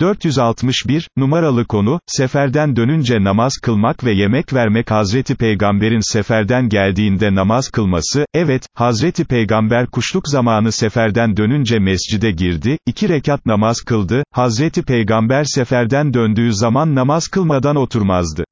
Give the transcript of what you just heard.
461, numaralı konu, seferden dönünce namaz kılmak ve yemek vermek Hazreti Peygamber'in seferden geldiğinde namaz kılması, evet, Hazreti Peygamber kuşluk zamanı seferden dönünce mescide girdi, iki rekat namaz kıldı, Hazreti Peygamber seferden döndüğü zaman namaz kılmadan oturmazdı.